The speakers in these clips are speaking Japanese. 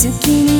月に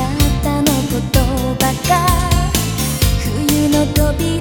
なたの言葉ばか冬の扉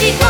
しく